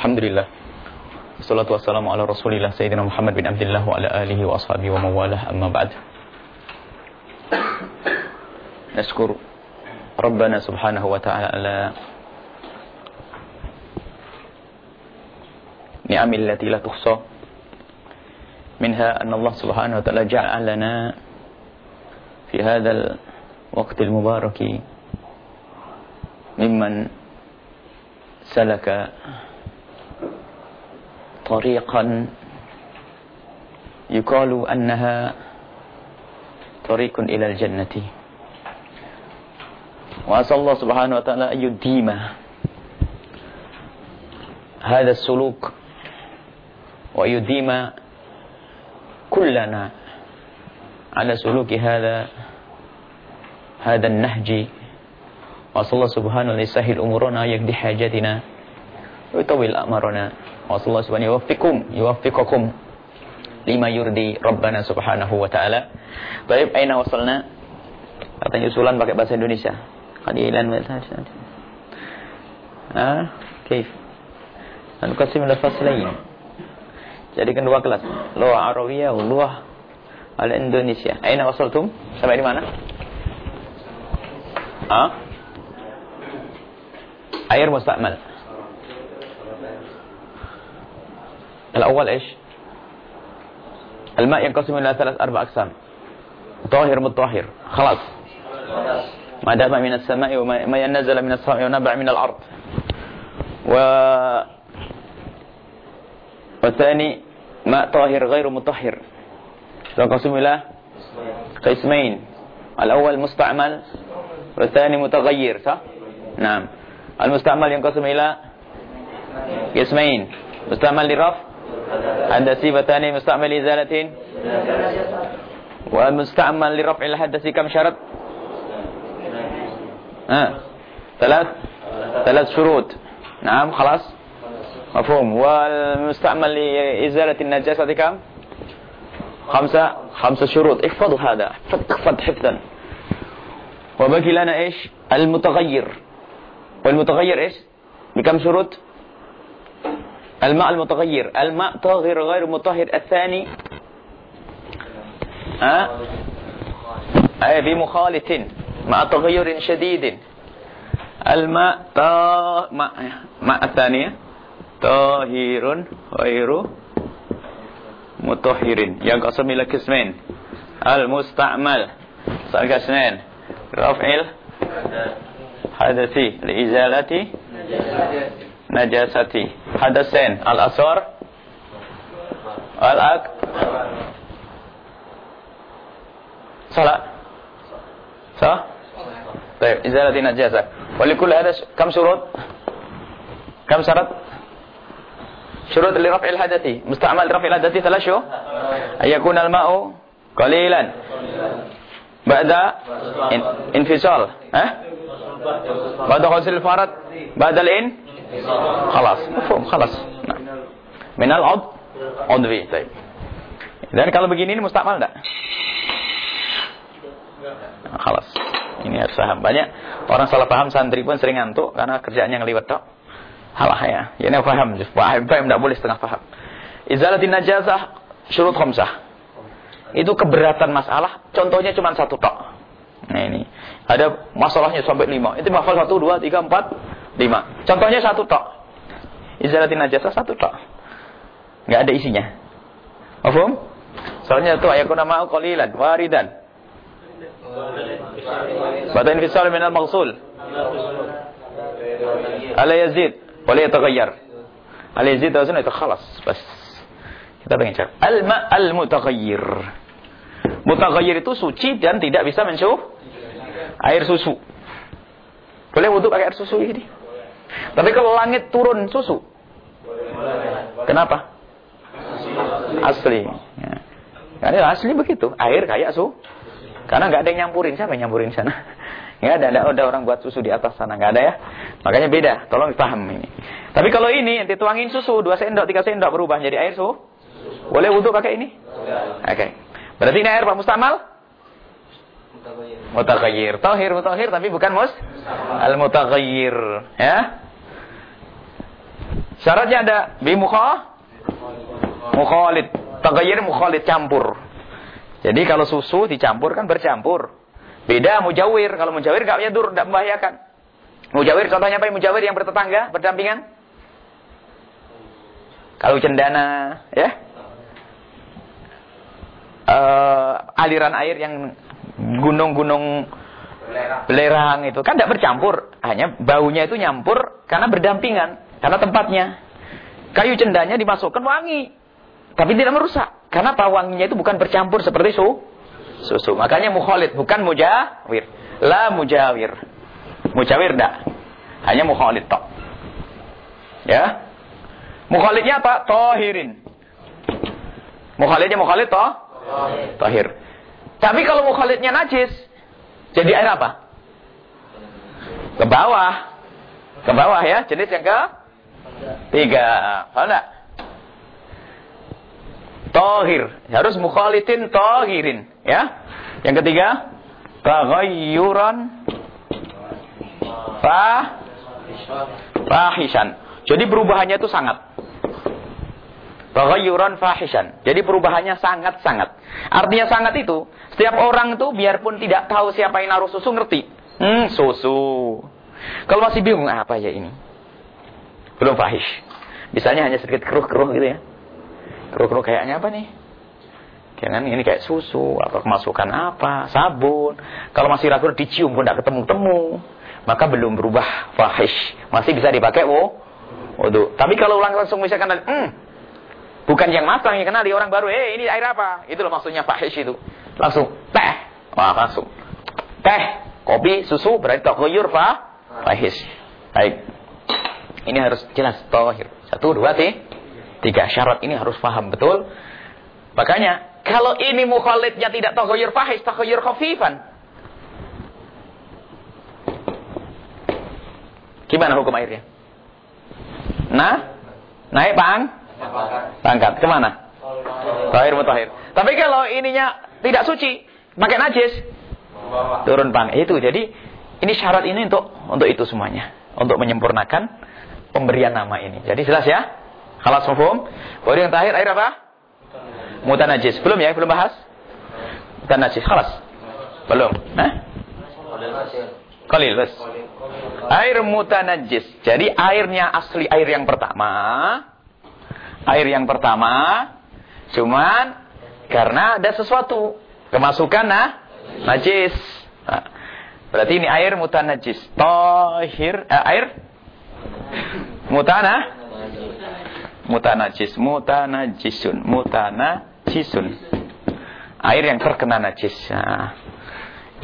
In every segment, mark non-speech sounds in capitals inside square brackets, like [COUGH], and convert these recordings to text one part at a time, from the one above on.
Alhamdulillah. Wassalatu wassalamu ala Rasulillah Sayyidina Muhammad bin Abdullah wa ala alihi wa ashabihi wa mawalah amma ba'd. Nashkur Rabbana subhanahu wa ta'ala ala ni'amil lati la tuhsa. منها أن الله سبحانه وتعالى جعل لنا في هذا الوقت المبارك ممن سلك طريقا. يقال أنها طريق إلى الجنة. وأسأل الله سبحانه وتعالى أن يديم هذا السلوك ويديم كلنا على سلوك هذا هذا النهج. وأسأل الله سبحانه أن يسهل أمورنا يقضي حاجاتنا. ويطول أمرنا وأسأل الله سبحانه يوفقكم يوفقكم لما يرضي ربنا سبحانه وتعالى طيب أين وصلنا katanya usulan pakai bahasa Indonesia qalilan ah كيف نقسم الفصلين jadikan dua kelas luah Arabiyah luah al Indonesia aina wasaltum sampai di mana ah air musta'mal الأول إيش؟ الماء ينقسم إلى ثلاث أربع أقسام. طاهر مطهر خلاص. ما دام من السماء وما ينزل من السماء ونبع من الأرض. و والثاني ماء طاهر غير مطهر. ينقسم إلى قسمين. الأول مستعمل والثاني متغير صح؟ نعم. المستعمل ينقسم إلى قسمين. مستعمل للرفع حدثي والثاني مستعمل إزالة. والمستعمل لرفع الحدث كم شرط؟ آه. ثلاث. ثلاث شروط. نعم خلاص. مفهوم. والمستعمل لإزالة النجاسة كم؟ خمسة. خمسة شروط. احفظوا هذا. احفظ حفظا. وبقي لنا إيش؟ المتغير. والمتغير إيش؟ بكم شروط؟ الماء المتغير. الماء طاهر غير مطهر. الثاني ها؟ أي بمخالط. مع تغير شديد. الماء طا ماء ماء الثانية. طاهر غير مطهر. ينقسم إلى قسمين المستعمل. قسمين رفع الحدث لإزالة najasati hadasain al-asghar al-ak salat sah طيب إزالة النجاسة ولكل هذا كم شروط كم شرط شروط لرفع الحدث مستعمل لرفع الحدث ثلاث شو أن يكون الماء قليلا بعد انفصال ها بعد غسل الفرد بعد الإن خلاص مفهوم خلاص nah. minal ud udwi طيب dan kalau begini ini mustakmal enggak nah, خلاص ini harus paham banyak orang salah paham santri pun sering ngantuk karena kerjaannya ngeliwat tok halah ya ini paham paham paham enggak boleh setengah paham izalatin najazah syurut khamsah itu keberatan masalah contohnya cuma satu tok nah ini ada masalahnya sampai lima itu hafal satu dua tiga empat Lima. Contohnya satu tok. Izalatin najasa satu tok. Nggak ada isinya. Mafhum? Soalnya itu ayakuna ma'u qalilan waridan. Bata infisal min al-maghsul. Ala yazid wa la yataghayyar. Ala yazid wa itu khalas. Kita pengen cari. Al-ma al-mutaghayyir. Mutaghayyir itu suci dan tidak bisa mensuh air susu. Boleh wudhu pakai air susu ini? Tapi kalau langit turun susu. Kenapa? Asli. Ya. Karena asli begitu. Air kayak su. Karena nggak ada yang nyampurin. Siapa yang nyampurin sana? [LAUGHS] Nggak ada, ada, ada orang buat susu di atas sana. Nggak ada ya. Makanya beda. Tolong dipaham ini. Tapi kalau ini nanti tuangin susu. Dua sendok, tiga sendok berubah jadi air su. Boleh wudhu pakai ini? Oke. Okay. Berarti ini air Pak Mustamal? Mutaghayyir. Tahir, mutahhir tapi bukan mus al-mutaghayyir, ya. Syaratnya ada bi mukha mukhalid. Tagayyur mukhalid campur. Jadi kalau susu dicampur kan bercampur. Beda mujawir. Kalau mujawir gak yadur, tidak membahayakan. Mujawir contohnya apa? Mujawir yang bertetangga, berdampingan. Kalau cendana, ya. Uh, aliran air yang gunung-gunung belerang itu kan tidak bercampur, hanya baunya itu nyampur karena berdampingan, karena tempatnya. Kayu cendanya dimasukkan wangi, tapi tidak merusak. Karena apa wanginya itu bukan bercampur seperti su susu. Makanya mukhalid bukan mujawir. La mujawir. Mujawir tidak. Hanya mukhalid tok. Ya. Mukhalidnya apa? Tohirin. Mukhalidnya mukhalid toh? Tohir. Tapi kalau mukhalidnya najis, jadi air apa? Ke bawah. Ke bawah ya, jenis yang ke tiga. Paham enggak? Tohir. Harus mukhalitin tohirin. Ya. Yang ketiga. Taghayyuran. Fah. Fahishan. Jadi perubahannya itu sangat. Taghayyuran fahishan. Jadi perubahannya sangat-sangat. Artinya sangat itu, setiap orang itu biarpun tidak tahu siapa yang naruh susu ngerti. Hmm, susu. Kalau masih bingung, ah, apa ya ini? Belum fahish. Misalnya hanya sedikit keruh-keruh gitu ya. Keruh-keruh kayaknya apa nih? Jangan ini kayak susu atau kemasukan apa, sabun. Kalau masih ragu dicium pun tidak ketemu-temu, maka belum berubah fahish. Masih bisa dipakai wo. Waduh. Tapi kalau ulang langsung misalkan, hmm, Bukan yang matang yang di orang baru. Eh ini air apa? Itu loh maksudnya fahish itu. Langsung teh. Wah langsung. Teh, kopi, susu berarti tohuyur fa fahish. Baik. Ini harus jelas tohir. Satu, dua, tiga. Syarat ini harus paham betul. Makanya kalau ini mukhalidnya tidak tohuyur fahish, tohuyur khafifan. Gimana hukum airnya? Nah, naik bang? Angkat. Ke mana? Tahir mutahir. Tapi kalau ininya tidak suci, pakai najis, turun pang. Itu jadi ini syarat ini untuk untuk itu semuanya, untuk menyempurnakan pemberian nama ini. Jadi jelas ya? Khalas mafhum? Kemudian yang terakhir air apa? Mutanajis. Belum ya? Belum bahas? Mutanajis. Khalas. Belum. Hah? Qalil bas. Air mutanajis. Jadi airnya asli air yang pertama air yang pertama cuman karena ada sesuatu. Kemasukan nah najis. Nah, berarti ini air mutanajis tohir eh, air? Mutana mutanajis mutanajisun mutanajisun air yang terkena najis. Nah,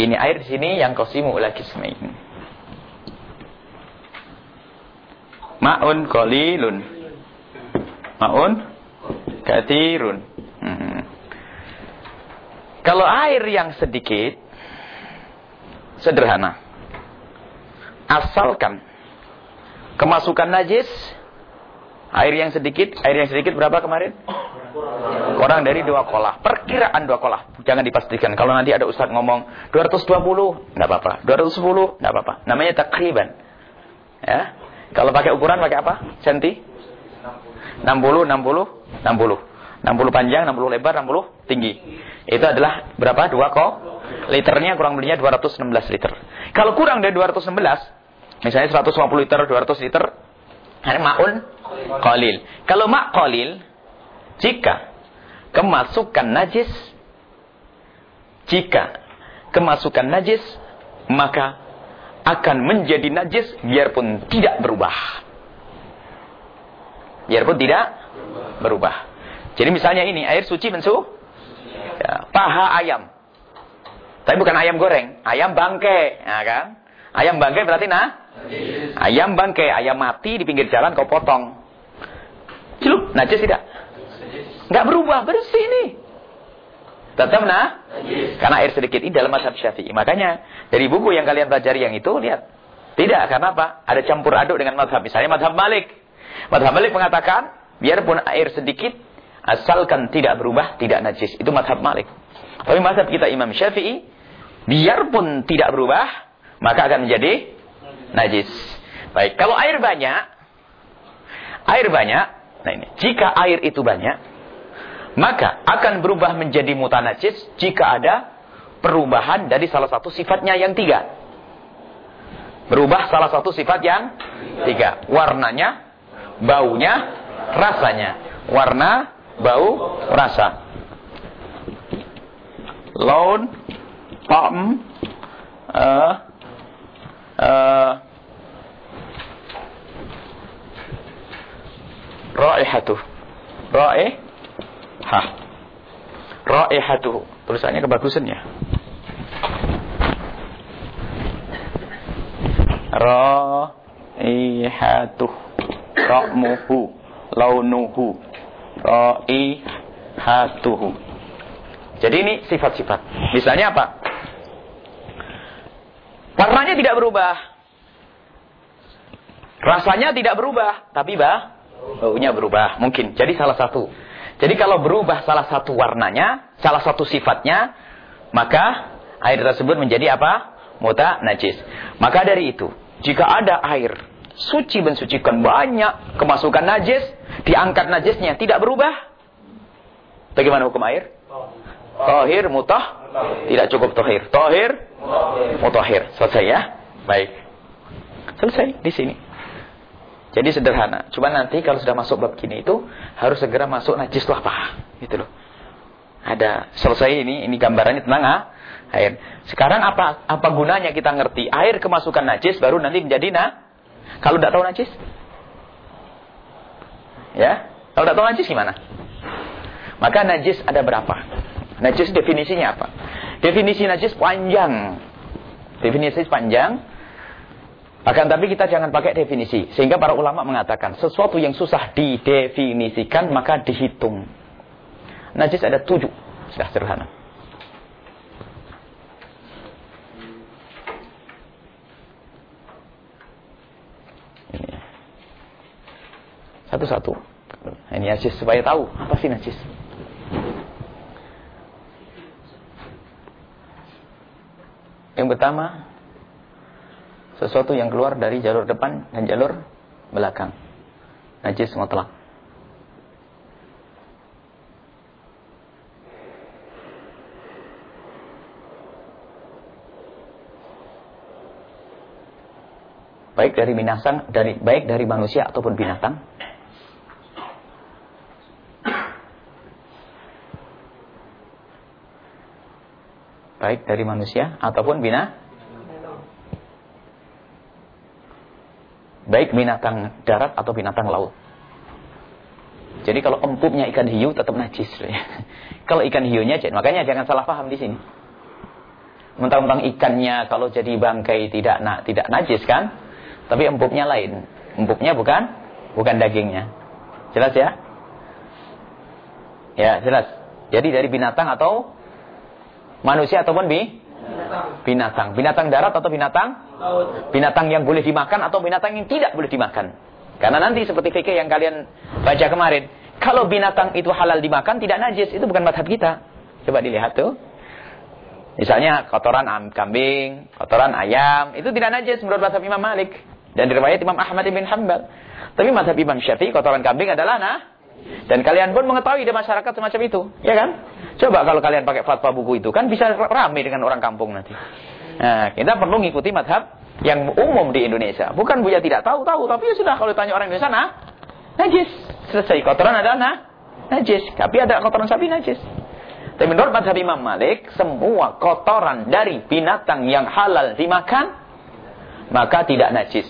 ini air di sini yang kosimu lagi kismain ma'un qalilun. Ma'un katirun. Kalau air yang sedikit, sederhana. Asalkan kemasukan najis, air yang sedikit, air yang sedikit berapa kemarin? Kurang dari dua kolah. Perkiraan dua kolah. Jangan dipastikan. Kalau nanti ada ustaz ngomong 220, nggak apa-apa. 210, nggak apa-apa. Namanya takriban. Ya. Kalau pakai ukuran pakai apa? Senti? 60, 60, 60. 60 panjang, 60 lebar, 60 tinggi. Itu adalah berapa? 2 kok? Liternya kurang lebihnya 216 liter. Kalau kurang dari 216, misalnya 150 liter, 200 liter, ini ma'un qalil. Kalau ma' qalil, jika kemasukan najis, jika kemasukan najis, maka akan menjadi najis biarpun tidak berubah. Biarpun tidak berubah. Jadi misalnya ini, air suci mensu. Paha ayam. Tapi bukan ayam goreng, ayam bangke. Ya kan? Ayam bangke berarti nah? Ayam bangke, ayam mati di pinggir jalan kau potong. Celup, najis tidak? Enggak berubah, bersih nih. Tetap nah? Karena air sedikit ini dalam mazhab syafi'i. Makanya dari buku yang kalian pelajari yang itu, lihat. Tidak, karena apa? Ada campur aduk dengan mazhab. Misalnya mazhab Malik. Madhab Malik mengatakan, biarpun air sedikit, asalkan tidak berubah, tidak najis. Itu madhab Malik. Tapi madhab kita Imam Syafi'i, biarpun tidak berubah, maka akan menjadi najis. Baik, kalau air banyak, air banyak, nah ini, jika air itu banyak, maka akan berubah menjadi mutanajis jika ada perubahan dari salah satu sifatnya yang tiga. Berubah salah satu sifat yang tiga. Warnanya, baunya, rasanya. Warna, bau, rasa. Laun, ta'am, uh, uh, raihatuh. Raihah. Raihatuh. Tulisannya kebagusan ya. Raihatuh. Ra'muhu. Launuhu. Raihatuhu. Jadi ini sifat-sifat. Misalnya apa? Warnanya tidak berubah. Rasanya tidak berubah, tapi bah, baunya berubah. Mungkin. Jadi salah satu. Jadi kalau berubah salah satu warnanya, salah satu sifatnya, maka air tersebut menjadi apa? Muta najis. Maka dari itu, jika ada air suci mensucikan banyak kemasukan najis, diangkat najisnya tidak berubah. Bagaimana hukum air? Tohir mutah tidak cukup tohir. Tohir mutahir. Selesai ya? Baik. Selesai di sini. Jadi sederhana. Cuma nanti kalau sudah masuk bab kini itu harus segera masuk najis itu apa? Gitu loh. Ada selesai ini, ini gambarannya tentang ah, air. Sekarang apa apa gunanya kita ngerti air kemasukan najis baru nanti menjadi nah kalau tidak tahu najis? Ya, kalau tidak tahu najis gimana? Maka najis ada berapa? Najis definisinya apa? Definisi najis panjang. Definisi panjang. Akan tapi kita jangan pakai definisi. Sehingga para ulama mengatakan sesuatu yang susah didefinisikan maka dihitung. Najis ada tujuh. Sudah sederhana. Satu-satu. Ini najis supaya tahu apa sih najis. Yang pertama, sesuatu yang keluar dari jalur depan dan jalur belakang. Najis mutlak. Baik dari binatang, dari baik dari manusia ataupun binatang. Baik dari manusia ataupun bina baik binatang darat atau binatang laut. Jadi kalau empuknya ikan hiu tetap najis. [LAUGHS] kalau ikan hiunya makanya jangan salah paham di sini. Mentang-mentang ikannya kalau jadi bangkai tidak na, tidak najis kan? Tapi empuknya lain. Empuknya bukan bukan dagingnya. Jelas ya? Ya, jelas. Jadi dari binatang atau Manusia ataupun bi? Binatang. Binatang darat atau binatang? Binatang yang boleh dimakan atau binatang yang tidak boleh dimakan. Karena nanti seperti fikih yang kalian baca kemarin. Kalau binatang itu halal dimakan, tidak najis. Itu bukan madhab kita. Coba dilihat tuh. Misalnya kotoran kambing, kotoran ayam. Itu tidak najis menurut madhab Imam Malik. Dan riwayat Imam Ahmad bin Hanbal. Tapi madhab Imam Syafi'i, kotoran kambing adalah nah. Dan kalian pun mengetahui di masyarakat semacam itu. Ya kan? Coba kalau kalian pakai fatwa buku itu kan bisa ramai dengan orang kampung nanti. Nah, kita perlu mengikuti madhab yang umum di Indonesia. Bukan Buya tidak tahu, tahu. Tapi ya sudah kalau ditanya orang Indonesia, nah, najis. Selesai. Kotoran adalah nah, najis. Tapi ada kotoran sapi najis. Tapi menurut madhab Imam Malik, semua kotoran dari binatang yang halal dimakan, maka tidak najis.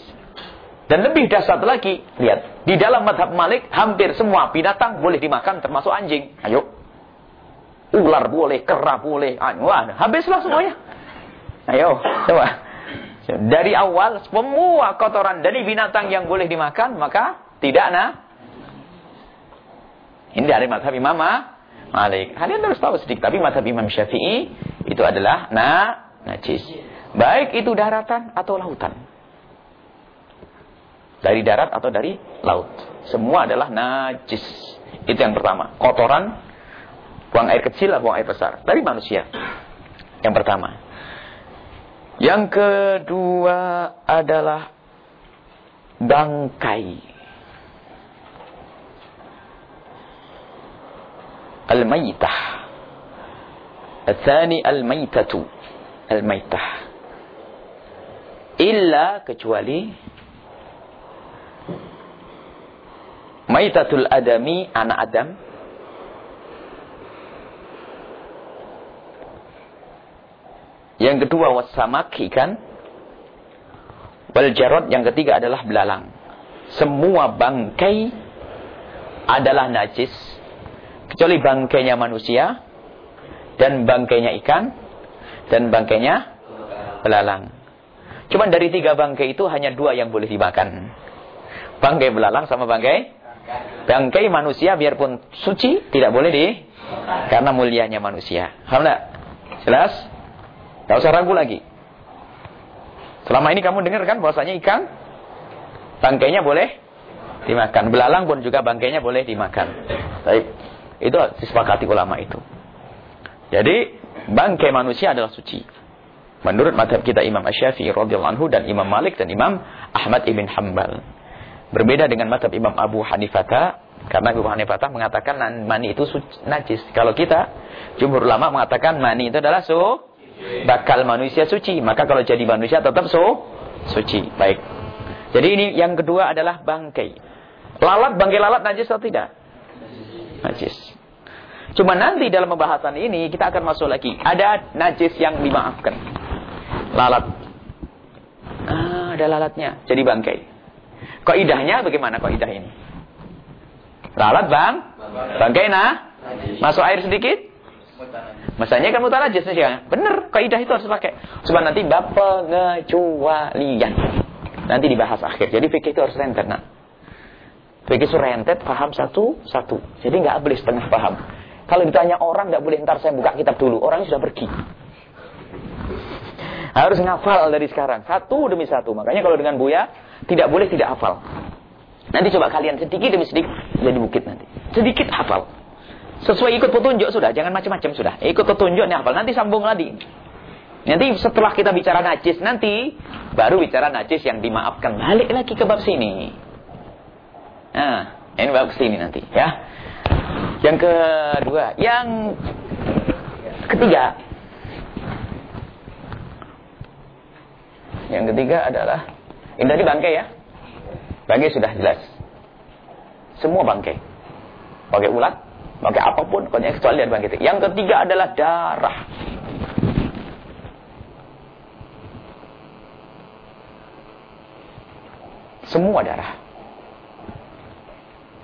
Dan lebih dasar lagi, lihat. Di dalam madhab Malik, hampir semua binatang boleh dimakan termasuk anjing. Ayo. Ular boleh, kera boleh. Wah, habislah semuanya. Ayo, coba. Dari awal, semua kotoran dari binatang yang boleh dimakan, maka tidak nah. Ini dari madhab Imam Malik. Kalian harus tahu sedikit. Tapi madhab Imam Syafi'i, itu adalah nah, najis. Baik itu daratan atau lautan. Dari darat atau dari laut. Semua adalah najis. Itu yang pertama. Kotoran, buang air kecil atau buang air besar. Dari manusia. Yang pertama. Yang kedua adalah bangkai. Al-Maitah. Al-Thani Al-Maitatu. Al-Maitah. Illa kecuali maitatul adami anak Adam Yang kedua wasamak ikan. Wal jarod yang ketiga adalah belalang. Semua bangkai adalah najis kecuali bangkainya manusia dan bangkainya ikan dan bangkainya belalang. Cuma dari tiga bangkai itu hanya dua yang boleh dimakan. Bangkai belalang sama bangkai bangkai manusia biarpun suci tidak boleh di karena mulianya manusia. Paham Jelas? Tidak usah ragu lagi. Selama ini kamu dengar kan bahwasanya ikan bangkainya boleh dimakan. Belalang pun juga bangkainya boleh dimakan. Baik. Itu disepakati ulama itu. Jadi bangkai manusia adalah suci. Menurut madhab kita Imam Asy-Syafi'i radhiyallahu anhu dan Imam Malik dan Imam Ahmad ibn Hambal. Berbeda dengan madhab Imam Abu Hanifah karena Abu Hanifah mengatakan mani itu najis. Kalau kita jumhur ulama mengatakan mani itu adalah su bakal manusia suci. Maka kalau jadi manusia tetap su suci. Baik. Jadi ini yang kedua adalah bangkai. Lalat, bangkai lalat najis atau tidak? Najis. Cuma nanti dalam pembahasan ini kita akan masuk lagi. Ada najis yang dimaafkan. Lalat. Ah, ada lalatnya. Jadi bangkai. Koidahnya bagaimana koidah ini? Lalat bang? Bangkai nah? Masuk air sedikit? Masanya kan mutanajis ya. Benar, kaidah itu harus pakai. Sebab nanti bab pengecualian. Nanti dibahas akhir. Jadi fikih itu harus rentet, nak. Fikih rentet, paham satu, satu. Jadi nggak boleh setengah paham. Kalau ditanya orang nggak boleh ntar saya buka kitab dulu. Orangnya sudah pergi. Harus ngafal dari sekarang. Satu demi satu. Makanya kalau dengan Buya, tidak boleh tidak hafal. Nanti coba kalian sedikit demi sedikit jadi bukit nanti. Sedikit hafal. Sesuai ikut petunjuk sudah, jangan macam-macam sudah. Ikut petunjuk nih hafal, nanti sambung lagi. Nanti setelah kita bicara najis nanti baru bicara najis yang dimaafkan. Balik lagi ke bab sini. Nah, ini bab sini nanti ya. Yang kedua, yang ketiga. Yang ketiga adalah ini tadi bangkai ya. Bangkai sudah jelas. Semua bangkai. Pakai ulat, pakai apa pun, pokoknya kecuali dari bangkit. Yang ketiga adalah darah. Semua darah.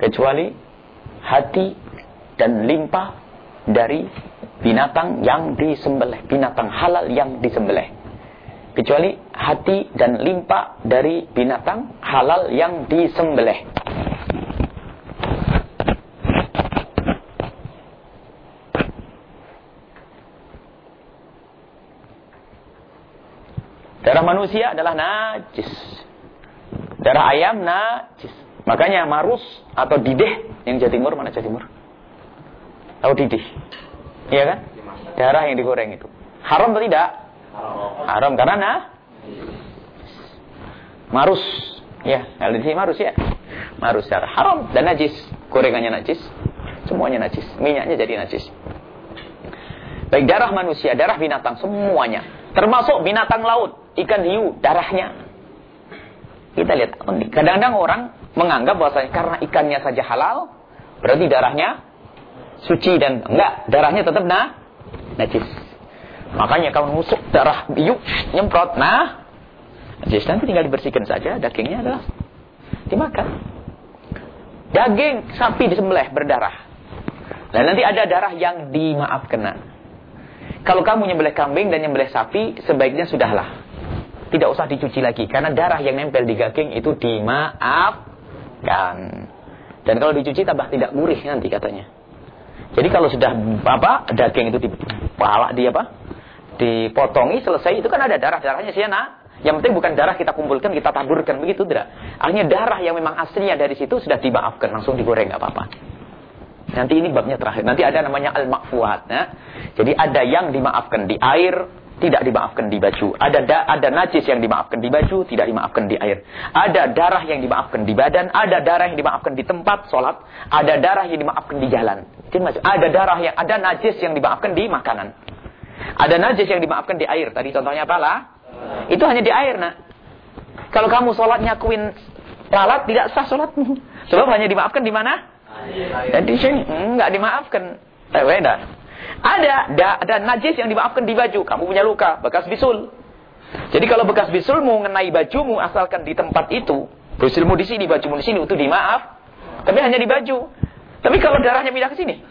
Kecuali hati dan limpa dari binatang yang disembelih. Binatang halal yang disembelih. Kecuali hati dan limpa dari binatang halal yang disembelih. Darah manusia adalah najis. Darah ayam najis. Makanya marus atau dideh yang Jawa Timur mana Jawa Timur? Tahu didih? Iya kan? Darah yang digoreng itu. Haram atau tidak? Haram karena nah, marus. Ya, kalau di marus ya. Marus darah haram dan najis. Gorengannya najis. Semuanya najis. Minyaknya jadi najis. Baik darah manusia, darah binatang, semuanya. Termasuk binatang laut ikan hiu, darahnya. Kita lihat, kadang-kadang orang menganggap bahwasanya karena ikannya saja halal, berarti darahnya suci dan enggak, darahnya tetap nah, najis. Makanya kalau nusuk darah hiu, nyemprot, nah, najis. Nanti tinggal dibersihkan saja, dagingnya adalah dimakan. Daging sapi disembelih berdarah. Dan nanti ada darah yang dimaafkan. Nah. Kalau kamu nyembelih kambing dan nyembelih sapi, sebaiknya sudahlah tidak usah dicuci lagi karena darah yang nempel di daging itu dimaafkan. Dan kalau dicuci tambah tidak gurih nanti katanya. Jadi kalau sudah apa daging itu dipalak di apa? Dipotongi selesai itu kan ada darah-darahnya sih nak. Yang penting bukan darah kita kumpulkan, kita taburkan begitu tidak. Akhirnya darah yang memang aslinya dari situ sudah dimaafkan, langsung digoreng nggak apa-apa. Nanti ini babnya terakhir. Nanti ada namanya al-makfuat. Ya. Jadi ada yang dimaafkan di air, tidak dimaafkan di baju. Ada da, ada najis yang dimaafkan di baju, tidak dimaafkan di air. Ada darah yang dimaafkan di badan, ada darah yang dimaafkan di tempat sholat, ada darah yang dimaafkan di jalan. Ada darah yang ada najis yang dimaafkan di makanan. Ada najis yang dimaafkan di air. Tadi contohnya apa lah? Itu hanya di air, nak. Kalau kamu sholatnya kuin lalat, tidak sah sholatmu. Sebab hanya dimaafkan di mana? Dan di sini enggak dimaafkan. Eh, beda. Ada, ada, ada najis yang dimaafkan di baju. Kamu punya luka, bekas bisul. Jadi kalau bekas bisulmu mengenai bajumu asalkan di tempat itu, bisulmu di sini, bajumu di sini, itu dimaaf. Tapi hanya di baju. Tapi kalau darahnya pindah ke sini,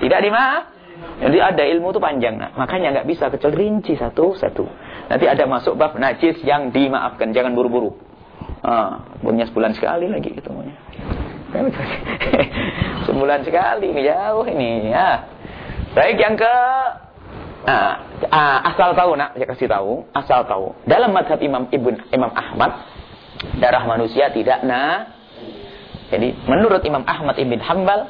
tidak dimaaf. Jadi ada ilmu itu panjang. Nah. Makanya nggak bisa kecil rinci satu-satu. Nanti ada masuk bab najis yang dimaafkan. Jangan buru-buru. Ah, punya sebulan sekali lagi ketemunya. [LAUGHS] sebulan sekali, jauh ini. Ya. Baik yang ke asal tahu nak saya kasih tahu asal tahu dalam madhab Imam Ibn Imam Ahmad darah manusia tidak na jadi menurut Imam Ahmad Ibn Hambal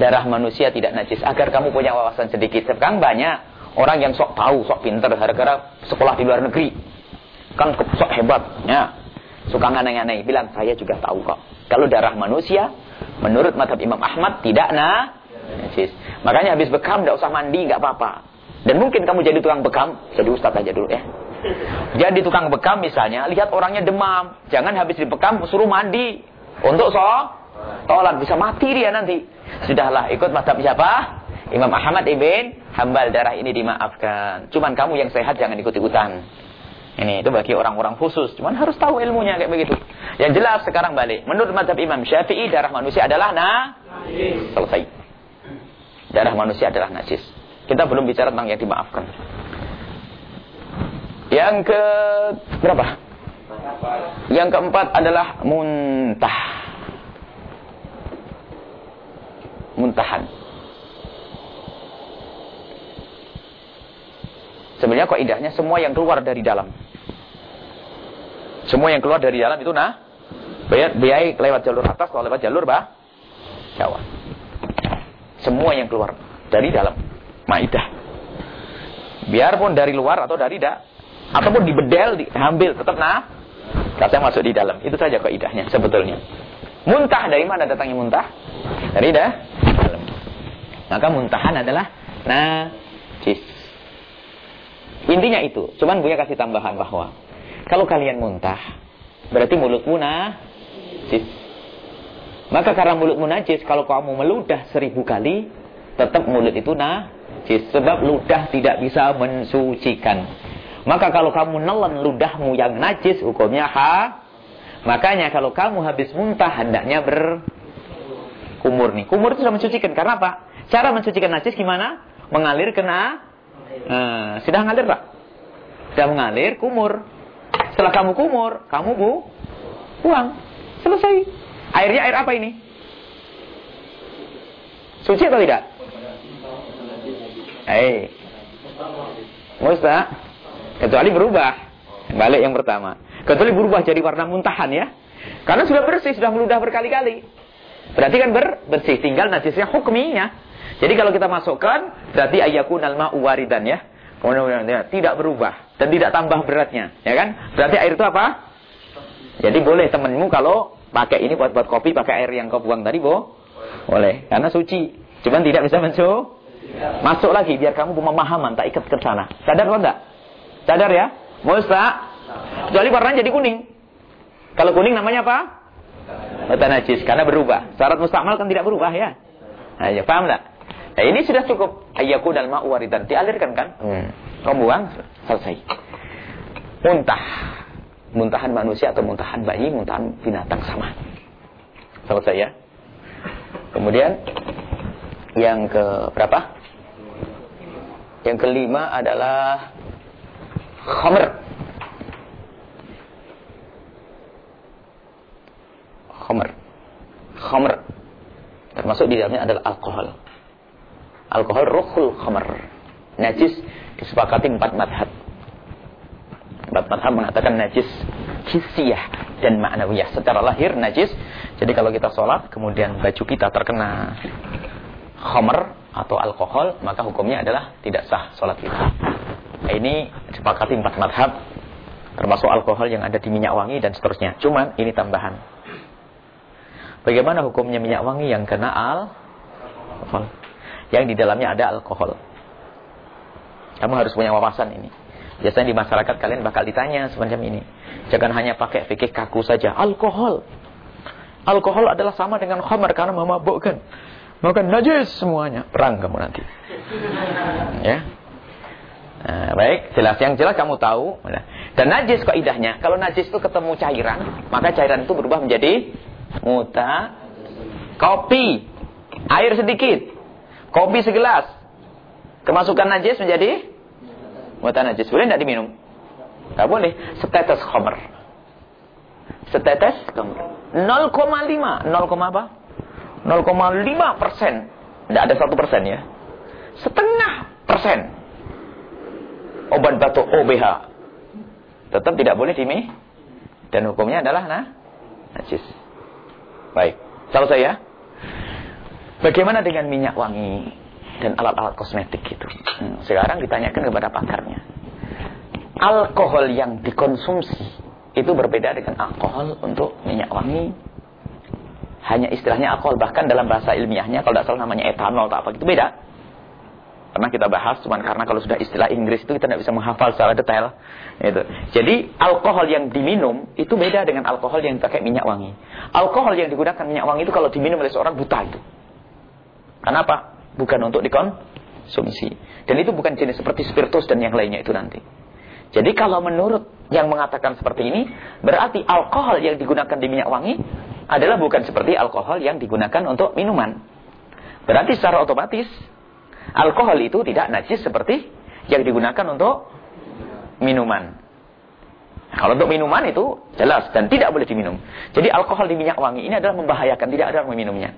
darah manusia tidak najis. Agar kamu punya wawasan sedikit. Sekarang banyak orang yang sok tahu sok pinter. Gara-gara sekolah di luar negeri. Kan sok hebat. Ya. Suka aneh-aneh bilang saya juga tahu kok. Kalau darah manusia menurut madhab Imam Ahmad tidak na najis. Makanya habis bekam tidak usah mandi, nggak apa-apa. Dan mungkin kamu jadi tukang bekam, jadi ustaz aja dulu ya. Jadi tukang bekam misalnya, lihat orangnya demam. Jangan habis dibekam, suruh mandi. Untuk so, tolak bisa mati dia nanti. Sudahlah, ikut madhab siapa? Imam Ahmad ibn Hambal darah ini dimaafkan. Cuman kamu yang sehat jangan ikut-ikutan. Ini itu bagi orang-orang khusus. Cuman harus tahu ilmunya kayak begitu. Yang jelas sekarang balik. Menurut madhab Imam Syafi'i darah manusia adalah nah selesai darah manusia adalah najis. Kita belum bicara tentang yang dimaafkan. Yang ke berapa? Yang keempat adalah muntah. Muntahan. Sebenarnya kok indahnya semua yang keluar dari dalam. Semua yang keluar dari dalam itu nah biaya lewat jalur atas atau lewat jalur bah bawah. Semua yang keluar dari dalam Maidah. Biarpun dari luar atau dari da ataupun dibedel, diambil tetap nah kata masuk di dalam. Itu saja kaidahnya sebetulnya. Muntah dari mana datangnya muntah? Dari dah. Maka muntahan adalah najis. Intinya itu. Cuman Buya kasih tambahan bahwa kalau kalian muntah, berarti mulutmu najis. Maka karena mulutmu najis, kalau kamu meludah seribu kali, tetap mulut itu najis. Sebab ludah tidak bisa mensucikan. Maka kalau kamu nelen ludahmu yang najis, hukumnya ha. Makanya kalau kamu habis muntah, hendaknya berkumur nih. Kumur itu sudah mensucikan. Karena apa? Cara mensucikan najis gimana? Mengalir kena. Nah, sudah mengalir Pak? Sudah mengalir, kumur. Setelah kamu kumur, kamu bu, buang. Selesai. Airnya air apa ini? Suci atau tidak? Eh. Musta. Kecuali berubah. Balik yang pertama. Kecuali berubah jadi warna muntahan ya. Karena sudah bersih, sudah meludah berkali-kali. Berarti kan ber bersih. Tinggal najisnya hukminya. Jadi kalau kita masukkan, berarti ayakun alma uwaridan ya. Tidak berubah. Dan tidak tambah beratnya. Ya kan? Berarti air itu apa? Jadi boleh temanmu kalau pakai ini buat buat kopi pakai air yang kau buang tadi boh boleh karena suci cuman tidak bisa mensu masuk lagi biar kamu pemahaman tak ikat ke sana sadar atau enggak sadar ya musta kecuali warnanya jadi kuning kalau kuning namanya apa mata najis karena berubah syarat mustakmal kan tidak berubah ya nah, ya paham enggak nah ini sudah cukup ayyaku dan ma'u waridan dialirkan kan hmm. kamu buang selesai muntah muntahan manusia atau muntahan bayi, muntahan binatang sama. Selesai ya. Kemudian yang ke berapa? Yang kelima adalah khamr. Khamr. Khamr. Termasuk di dalamnya adalah alkohol. Alkohol ruhul khamr. Najis disepakati empat madhab Empat madhab mengatakan najis hissiyah dan ma'nawiyah. Secara lahir najis. Jadi kalau kita sholat, kemudian baju kita terkena khamr atau alkohol, maka hukumnya adalah tidak sah sholat kita. ini sepakati empat madhab termasuk alkohol yang ada di minyak wangi dan seterusnya. Cuman ini tambahan. Bagaimana hukumnya minyak wangi yang kena alkohol? Yang di dalamnya ada alkohol. Kamu harus punya wawasan ini. Biasanya di masyarakat kalian bakal ditanya semacam ini. Jangan hanya pakai fikih kaku saja. Alkohol. Alkohol adalah sama dengan khamar karena memabukkan. Maka najis semuanya. Perang kamu nanti. [LAUGHS] Ya. Nah, baik, jelas yang jelas kamu tahu. Dan najis kaidahnya, kalau najis itu ketemu cairan, maka cairan itu berubah menjadi muta kopi. Air sedikit. Kopi segelas. Kemasukan najis menjadi muta najis. Boleh tidak diminum? Tidak boleh. Setetes khamr. Setetes khamr. 0,5. 0, apa? 0,5 persen. Tidak ada satu persen ya. Setengah persen obat batuk OBH. Tetap tidak boleh dimi. Dan hukumnya adalah nah, najis. Baik. Selesai ya. Bagaimana dengan minyak wangi dan alat-alat kosmetik itu? Hmm, sekarang ditanyakan kepada pakarnya. Alkohol yang dikonsumsi itu berbeda dengan alkohol untuk minyak wangi. Hanya istilahnya alkohol bahkan dalam bahasa ilmiahnya kalau tidak salah namanya etanol atau apa itu beda. Pernah kita bahas, cuman karena kalau sudah istilah Inggris itu kita tidak bisa menghafal secara detail. Itu. Jadi alkohol yang diminum itu beda dengan alkohol yang pakai minyak wangi. Alkohol yang digunakan minyak wangi itu kalau diminum oleh seorang buta itu. Kenapa? Bukan untuk dikonsumsi. Dan itu bukan jenis seperti spiritus dan yang lainnya itu nanti. Jadi kalau menurut yang mengatakan seperti ini, berarti alkohol yang digunakan di minyak wangi adalah bukan seperti alkohol yang digunakan untuk minuman. Berarti secara otomatis Alkohol itu tidak najis seperti yang digunakan untuk minuman. Kalau untuk minuman itu jelas dan tidak boleh diminum. Jadi alkohol di minyak wangi ini adalah membahayakan, tidak ada orang meminumnya.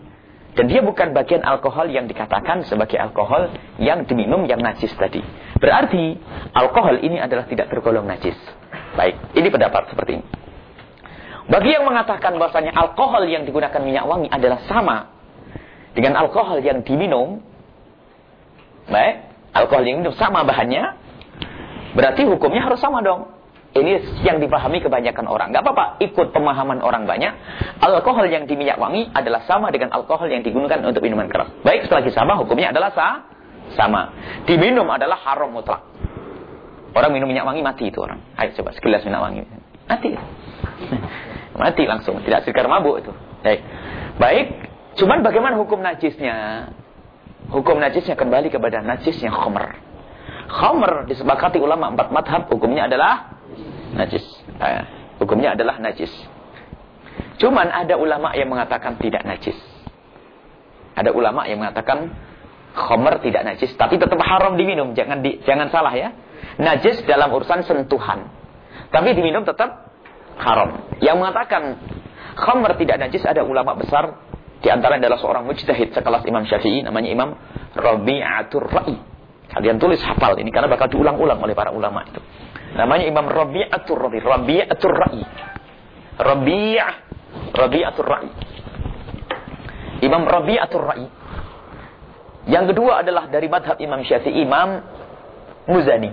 Dan dia bukan bagian alkohol yang dikatakan sebagai alkohol yang diminum yang najis tadi. Berarti alkohol ini adalah tidak tergolong najis. Baik, ini pendapat seperti ini. Bagi yang mengatakan bahwasanya alkohol yang digunakan minyak wangi adalah sama dengan alkohol yang diminum, Baik, alkohol yang minum sama bahannya, berarti hukumnya harus sama dong. Ini yang dipahami kebanyakan orang. Gak apa-apa, ikut pemahaman orang banyak. Alkohol yang di minyak wangi adalah sama dengan alkohol yang digunakan untuk minuman keras. Baik, setelah sama, hukumnya adalah sah, sama. Diminum adalah haram mutlak. Orang minum minyak wangi mati itu orang. Ayo coba segelas minyak wangi. Mati. [LAUGHS] mati langsung. Tidak segar mabuk itu. Baik. Baik. Cuman bagaimana hukum najisnya? Hukum najisnya kembali kepada najisnya khomer. Khomer disepakati ulama empat madhab hukumnya adalah najis. Eh, hukumnya adalah najis. Cuman ada ulama yang mengatakan tidak najis. Ada ulama yang mengatakan khomer tidak najis, tapi tetap haram diminum. Jangan di, jangan salah ya. Najis dalam urusan sentuhan. Tapi diminum tetap haram. Yang mengatakan khomer tidak najis ada ulama besar di antara adalah seorang mujtahid sekelas Imam Syafi'i namanya Imam Rabi'atur Ra'i. Kalian tulis hafal ini karena bakal diulang-ulang oleh para ulama itu. Namanya Imam Rabi'atur Ra'i, Rabi'atur Ra'i. Rabi'ah Rabi'atur Ra'i. Imam Rabi'atur Ra'i. Yang kedua adalah dari madhab Imam Syafi'i, Imam Muzani.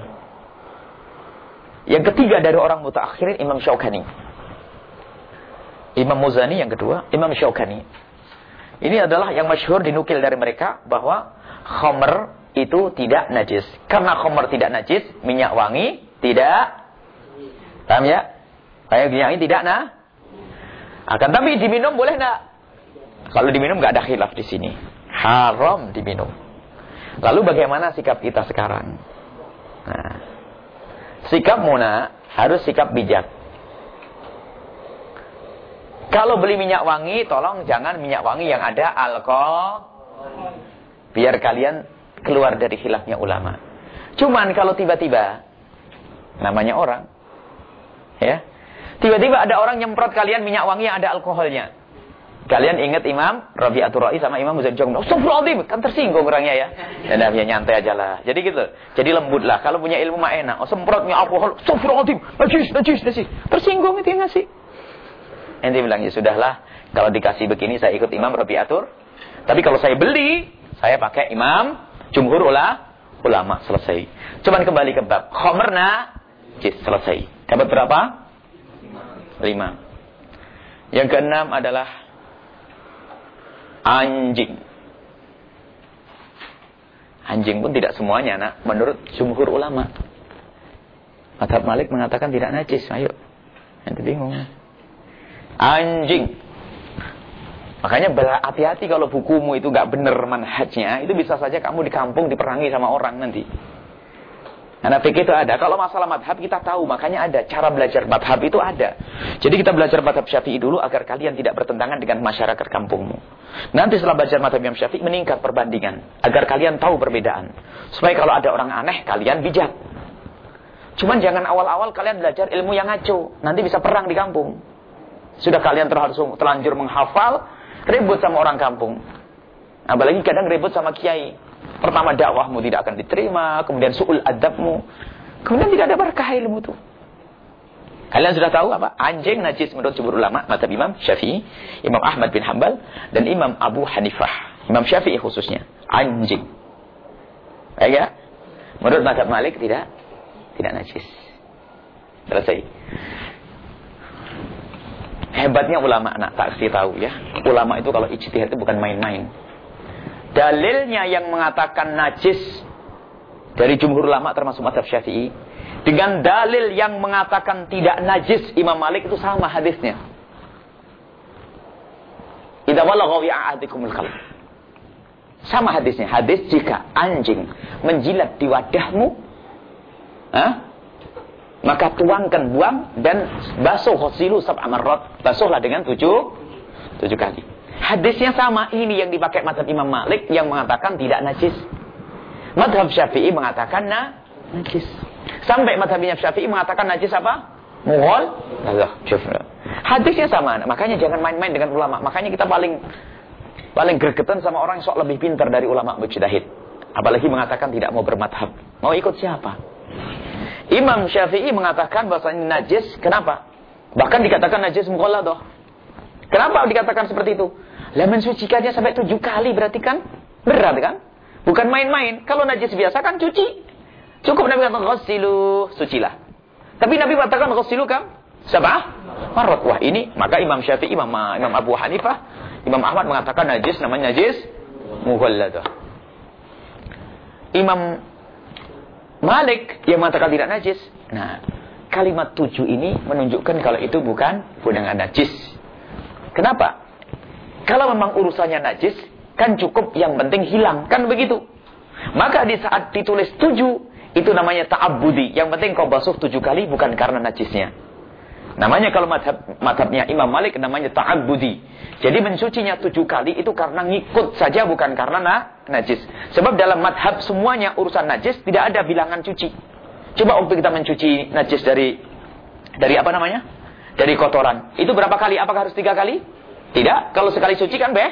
Yang ketiga dari orang mutaakhirin Imam Syaukani. Imam Muzani yang kedua, Imam Syaukani. Ini adalah yang masyhur dinukil dari mereka bahwa khomer itu tidak najis. Karena khomer tidak najis, minyak wangi tidak. Paham ya? Kayak minyak wangi tidak nah. Akan tapi diminum boleh enggak? Kalau diminum enggak ada khilaf di sini. Haram diminum. Lalu bagaimana sikap kita sekarang? Nah, sikap muna harus sikap bijak. Kalau beli minyak wangi, tolong jangan minyak wangi yang ada alkohol. Biar kalian keluar dari hilafnya ulama. Cuman kalau tiba-tiba, namanya orang, ya, tiba-tiba ada orang nyemprot kalian minyak wangi yang ada alkoholnya. Kalian ingat Imam Rabi'atul Ra'i sama Imam Muzadzim. Astagfirullahaladzim. Kan tersinggung orangnya ya. Dan ya nyantai aja lah. Jadi gitu. Jadi lembut lah. Kalau punya ilmu mah enak. Oh, semprotnya alkohol. Astagfirullahaladzim. Najis, najis, najis. Tersinggung itu yang ngasih. Ente bilang, ya sudahlah. Kalau dikasih begini, saya ikut imam Rabi'atur. Tapi kalau saya beli, saya pakai imam jumhur ulah, ulama selesai. Cuman kembali ke bab selesai. Dapat berapa? Lima. Yang keenam adalah anjing. Anjing pun tidak semuanya, nak. Menurut jumhur ulama. Madhab Malik mengatakan tidak najis. Ayo. Nanti bingung. Anjing. Makanya berhati-hati kalau bukumu itu gak benar manhajnya. Itu bisa saja kamu di kampung diperangi sama orang nanti. Karena fikih itu ada. Kalau masalah madhab kita tahu. Makanya ada. Cara belajar madhab itu ada. Jadi kita belajar madhab syafi'i dulu agar kalian tidak bertentangan dengan masyarakat kampungmu. Nanti setelah belajar madhab yang syafi'i meningkat perbandingan. Agar kalian tahu perbedaan. Supaya kalau ada orang aneh kalian bijak. Cuman jangan awal-awal kalian belajar ilmu yang ngaco. Nanti bisa perang di kampung. Sudah kalian terlalu terlanjur menghafal, ribut sama orang kampung. Apalagi kadang ribut sama kiai. Pertama dakwahmu tidak akan diterima, kemudian su'ul adabmu. Kemudian tidak ada berkah ilmu itu. Kalian sudah tahu apa? Anjing najis menurut jumhur ulama, mata Imam Syafi'i, Imam Ahmad bin Hambal, dan Imam Abu Hanifah. Imam Syafi'i khususnya. Anjing. Ya, Menurut mata Malik tidak tidak najis. Selesai. Hebatnya ulama, nak tak tahu ya. Ulama itu kalau ijtihad itu bukan main-main. Dalilnya yang mengatakan najis dari jumhur ulama termasuk madhab syafi'i. Dengan dalil yang mengatakan tidak najis Imam Malik itu sama hadisnya. Sama hadisnya. Hadis jika anjing menjilat di wadahmu, Hah? Maka tuangkan buang dan basuh khosilu sab. Basuhlah dengan tujuh, tujuh kali. Hadisnya sama. Ini yang dipakai madhab Imam Malik yang mengatakan tidak najis. Madhab Syafi'i mengatakan na, najis. Sampai madhab Imam Syafi'i mengatakan najis apa? Mughal. Hadisnya sama. Makanya jangan main-main dengan ulama. Makanya kita paling paling gregetan sama orang yang sok lebih pintar dari ulama mujtahid. Apalagi mengatakan tidak mau bermadhab. Mau ikut siapa? Imam Syafi'i mengatakan bahwasanya najis. Kenapa? Bahkan dikatakan najis mukhalladah. Kenapa dikatakan seperti itu? Lah mensucikannya sampai tujuh kali berarti kan berat kan? Bukan main-main. Kalau najis biasa kan cuci. Cukup Nabi katakan ghasilu, sucilah. Tapi Nabi katakan ghasilu kan? Sabah? Marot. Wah ini, maka Imam Syafi'i, Imam, Imam Abu Hanifah, Imam Ahmad mengatakan najis namanya najis mughalladah. Imam Malik yang mengatakan tidak najis. Nah, kalimat tujuh ini menunjukkan kalau itu bukan budangan najis. Kenapa? Kalau memang urusannya najis, kan cukup yang penting hilang. Kan begitu. Maka di saat ditulis tujuh, itu namanya ta'abudi. Yang penting kau basuh tujuh kali bukan karena najisnya. Namanya kalau madhab, madhabnya Imam Malik namanya ta'abbudi. Jadi mencucinya tujuh kali itu karena ngikut saja bukan karena na, najis. Sebab dalam madhab semuanya urusan najis tidak ada bilangan cuci. Coba waktu kita mencuci najis dari dari apa namanya? Dari kotoran. Itu berapa kali? Apakah harus tiga kali? Tidak. Kalau sekali suci kan be?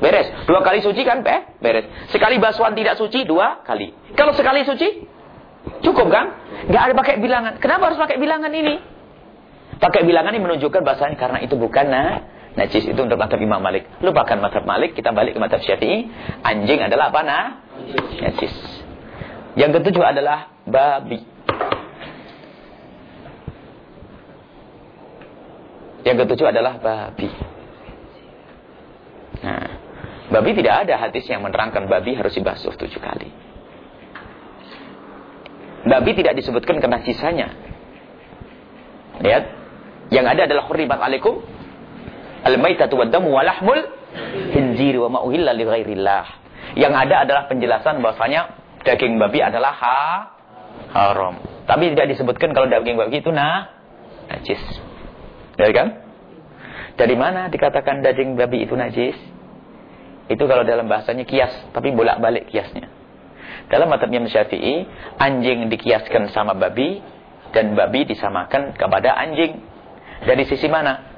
Beres. Dua kali suci kan be? Beres. Sekali basuhan tidak suci dua kali. Kalau sekali suci cukup kan? Gak ada pakai bilangan. Kenapa harus pakai bilangan ini? Pakai bilangan ini menunjukkan bahasanya karena itu bukan nah, najis itu untuk madhab Imam Malik. Lupakan madhab Malik, kita balik ke madhab Syafi'i. Anjing adalah apa nah? Najis. Yang ketujuh adalah babi. Yang ketujuh adalah babi. Nah, babi tidak ada hadis yang menerangkan babi harus dibasuh tujuh kali. Babi tidak disebutkan karena sisanya. Lihat, yang ada adalah hurrimat alaikum al-maitatu wad-damu wa lahmul khinzir wa ma uhilla li ghairillah. Yang ada adalah penjelasan bahwasanya daging babi adalah ha haram. Tapi tidak disebutkan kalau daging babi itu nah najis. Ya kan? Dari mana dikatakan daging babi itu najis? Itu kalau dalam bahasanya kias, tapi bolak-balik kiasnya. Dalam mata Imam Syafi'i, anjing dikiaskan sama babi dan babi disamakan kepada anjing. Dari sisi mana?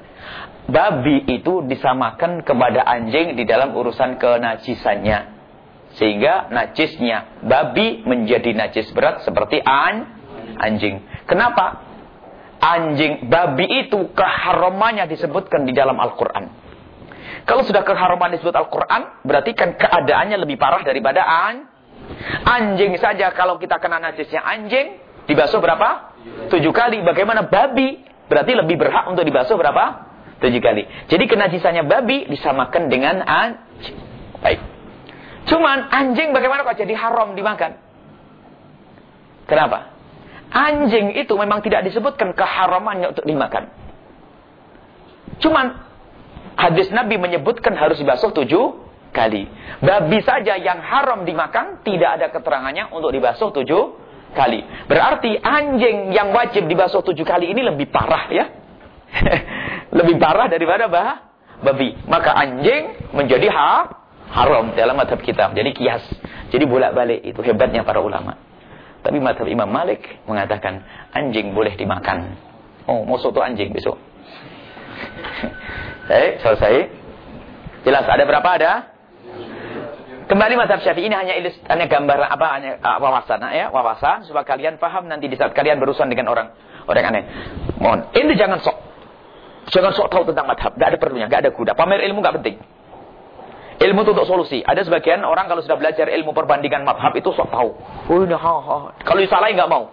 Babi itu disamakan kepada anjing di dalam urusan kenajisannya. Sehingga najisnya babi menjadi najis berat seperti an anjing. Kenapa? Anjing, babi itu keharamannya disebutkan di dalam Al-Quran. Kalau sudah keharaman disebut Al-Quran, berarti kan keadaannya lebih parah daripada an Anjing saja kalau kita kena najisnya anjing, dibasuh berapa? Tujuh kali. Bagaimana babi? Berarti lebih berhak untuk dibasuh berapa? Tujuh kali. Jadi kenajisannya babi disamakan dengan anjing. Baik. Cuman anjing bagaimana kok jadi haram dimakan? Kenapa? Anjing itu memang tidak disebutkan keharamannya untuk dimakan. Cuman hadis Nabi menyebutkan harus dibasuh tujuh kali. Babi saja yang haram dimakan tidak ada keterangannya untuk dibasuh tujuh kali. Berarti anjing yang wajib dibasuh tujuh kali ini lebih parah ya. [LAUGHS] lebih parah daripada bah babi. Maka anjing menjadi ha haram dalam madhab kita. Jadi kias. Jadi bolak-balik itu hebatnya para ulama. Tapi madhab Imam Malik mengatakan anjing boleh dimakan. Oh, mau soto anjing besok. Baik, selesai. Jelas ada berapa ada? Kembali mazhab Syafi'i ini hanya ilus, hanya gambar apa hanya uh, wawasan ya, wawasan supaya kalian paham nanti di saat kalian berurusan dengan orang orang aneh. Mohon, ini jangan sok. Jangan sok tahu tentang madhab, enggak ada perlunya, enggak ada kuda. Pamer ilmu enggak penting. Ilmu itu untuk solusi. Ada sebagian orang kalau sudah belajar ilmu perbandingan madhab itu sok tahu. Oh, ini ha, ha. Kalau salah enggak mau.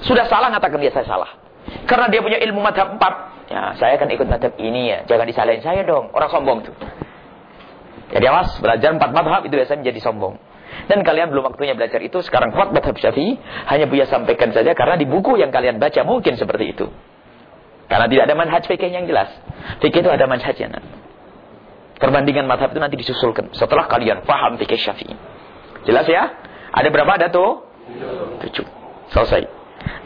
Sudah salah ngatakan dia saya salah. Karena dia punya ilmu madhab empat. Ya, saya akan ikut madhab ini ya. Jangan disalahin saya dong. Orang sombong tuh. Jadi awas, belajar empat madhab itu biasanya menjadi sombong. Dan kalian belum waktunya belajar itu, sekarang kuat madhab syafi'i, hanya Buya sampaikan saja, karena di buku yang kalian baca mungkin seperti itu. Karena tidak ada manhaj fikih yang jelas. Fikih itu ada manhajnya. Perbandingan madhab itu nanti disusulkan. Setelah kalian paham fikih syafi'i. Jelas ya? Ada berapa ada tuh? Tujuh. Selesai.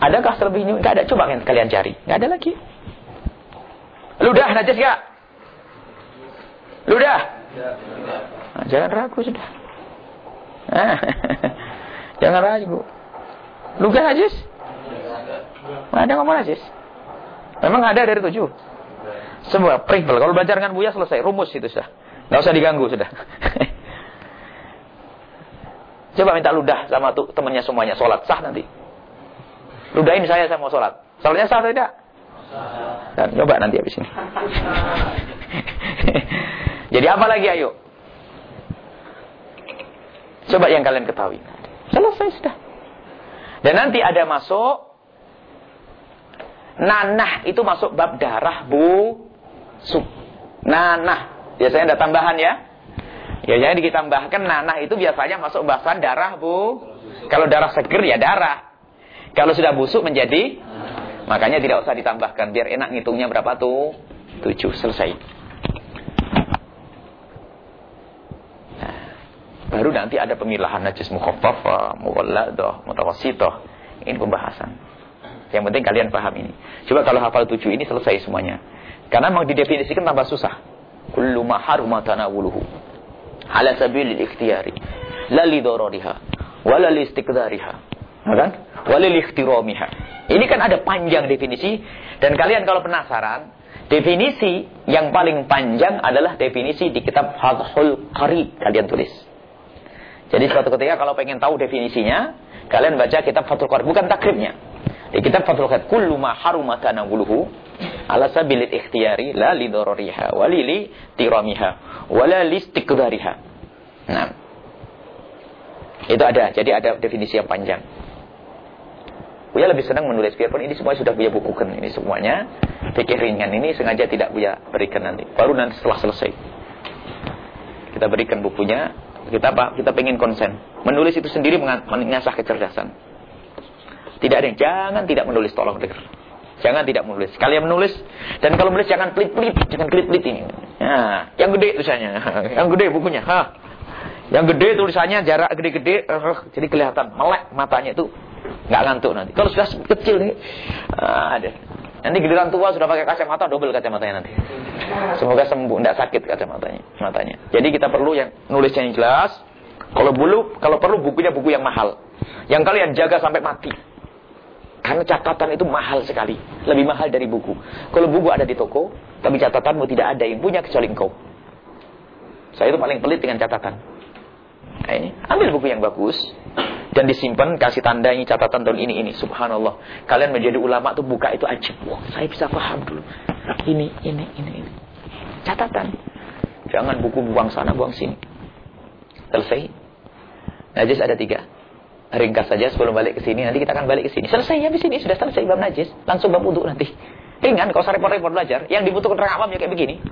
Adakah selebihnya? Enggak ada. Coba kalian cari. Enggak ada lagi. Ludah najis gak? Ludah? Nah, jangan ragu sudah. Nah, [LAUGHS] jangan ragu. Luka najis? Ada ngomong najis? Memang ada dari tujuh. Semua privel. Kalau belajar dengan Buya selesai. Rumus itu sudah. Nggak usah diganggu sudah. [LAUGHS] Coba minta ludah sama tuh temannya semuanya. Sholat sah nanti. Ludahin saya, saya mau sholat. Sholatnya sah atau tidak? Dan coba nanti habis ini. [LAUGHS] Jadi apa lagi ayo? Coba yang kalian ketahui. Selesai sudah. Dan nanti ada masuk nanah itu masuk bab darah bu sub. Nanah. Biasanya ada tambahan ya. Ya jadi ditambahkan nanah itu biasanya masuk bahasan darah bu. Kalau darah seger ya darah. Kalau sudah busuk menjadi makanya tidak usah ditambahkan biar enak ngitungnya berapa tuh? Tujuh selesai. Baru nanti ada pemilahan najis mukhaffafa, muwalladah, mutawassithah. Ini pembahasan. Yang penting kalian paham ini. Coba kalau hafal tujuh ini selesai semuanya. Karena mau didefinisikan tambah susah. Kullu ma haruma tanawuluhu ala sabilil ikhtiyari la li darariha istiqdariha. Kan? Wala li ikhtiramiha. Ini kan ada panjang definisi dan kalian kalau penasaran, definisi yang paling panjang adalah definisi di kitab Fathul Qarib kalian tulis. Jadi suatu ketika kalau pengen tahu definisinya, kalian baca kitab Fathul Qarib, bukan takribnya. Di kitab Fathul Qarib, kullu ma haruma tanawuluhu ala sabilil ikhtiyari la li darariha wa. Nah. Itu ada, jadi ada definisi yang panjang. Buya lebih senang menulis biarpun ini semua sudah Buya bukukan ini semuanya. Fikir ringan ini sengaja tidak Buya berikan nanti. Baru nanti setelah selesai. Kita berikan bukunya kita apa? Kita pengen konsen. Menulis itu sendiri mengasah kecerdasan. Tidak ada yang jangan tidak menulis, tolong dengar. Jangan tidak menulis. Kalian menulis dan kalau menulis jangan pelit-pelit, jangan pelit-pelit ini. Nah, yang gede tulisannya, [LAUGHS] yang gede bukunya. Ha. Yang gede tulisannya jarak gede-gede, jadi kelihatan melek matanya itu nggak ngantuk nanti. Kalau sudah kecil nih, uh, ada. Nanti giliran tua sudah pakai kacamata, double kacamatanya nanti. Semoga sembuh, tidak sakit kacamatanya. Matanya. Jadi kita perlu yang nulisnya yang jelas. Kalau bulu, kalau perlu bukunya buku yang mahal. Yang kalian jaga sampai mati. Karena catatan itu mahal sekali. Lebih mahal dari buku. Kalau buku ada di toko, tapi catatanmu tidak ada yang punya kecuali engkau. Saya itu paling pelit dengan catatan. Nah ini, ambil buku yang bagus dan disimpan kasih tanda ini catatan tahun ini ini subhanallah kalian menjadi ulama tuh buka itu aja wah saya bisa paham dulu ini ini ini ini catatan jangan buku buang sana buang sini selesai Najis ada tiga. Ringkas saja sebelum balik ke sini. Nanti kita akan balik ke sini. Selesai ya di sini. Sudah selesai bab najis. Langsung bab wudhu nanti. Ringan. Kalau usah repot-repot belajar. Yang dibutuhkan orang awam ya kayak begini.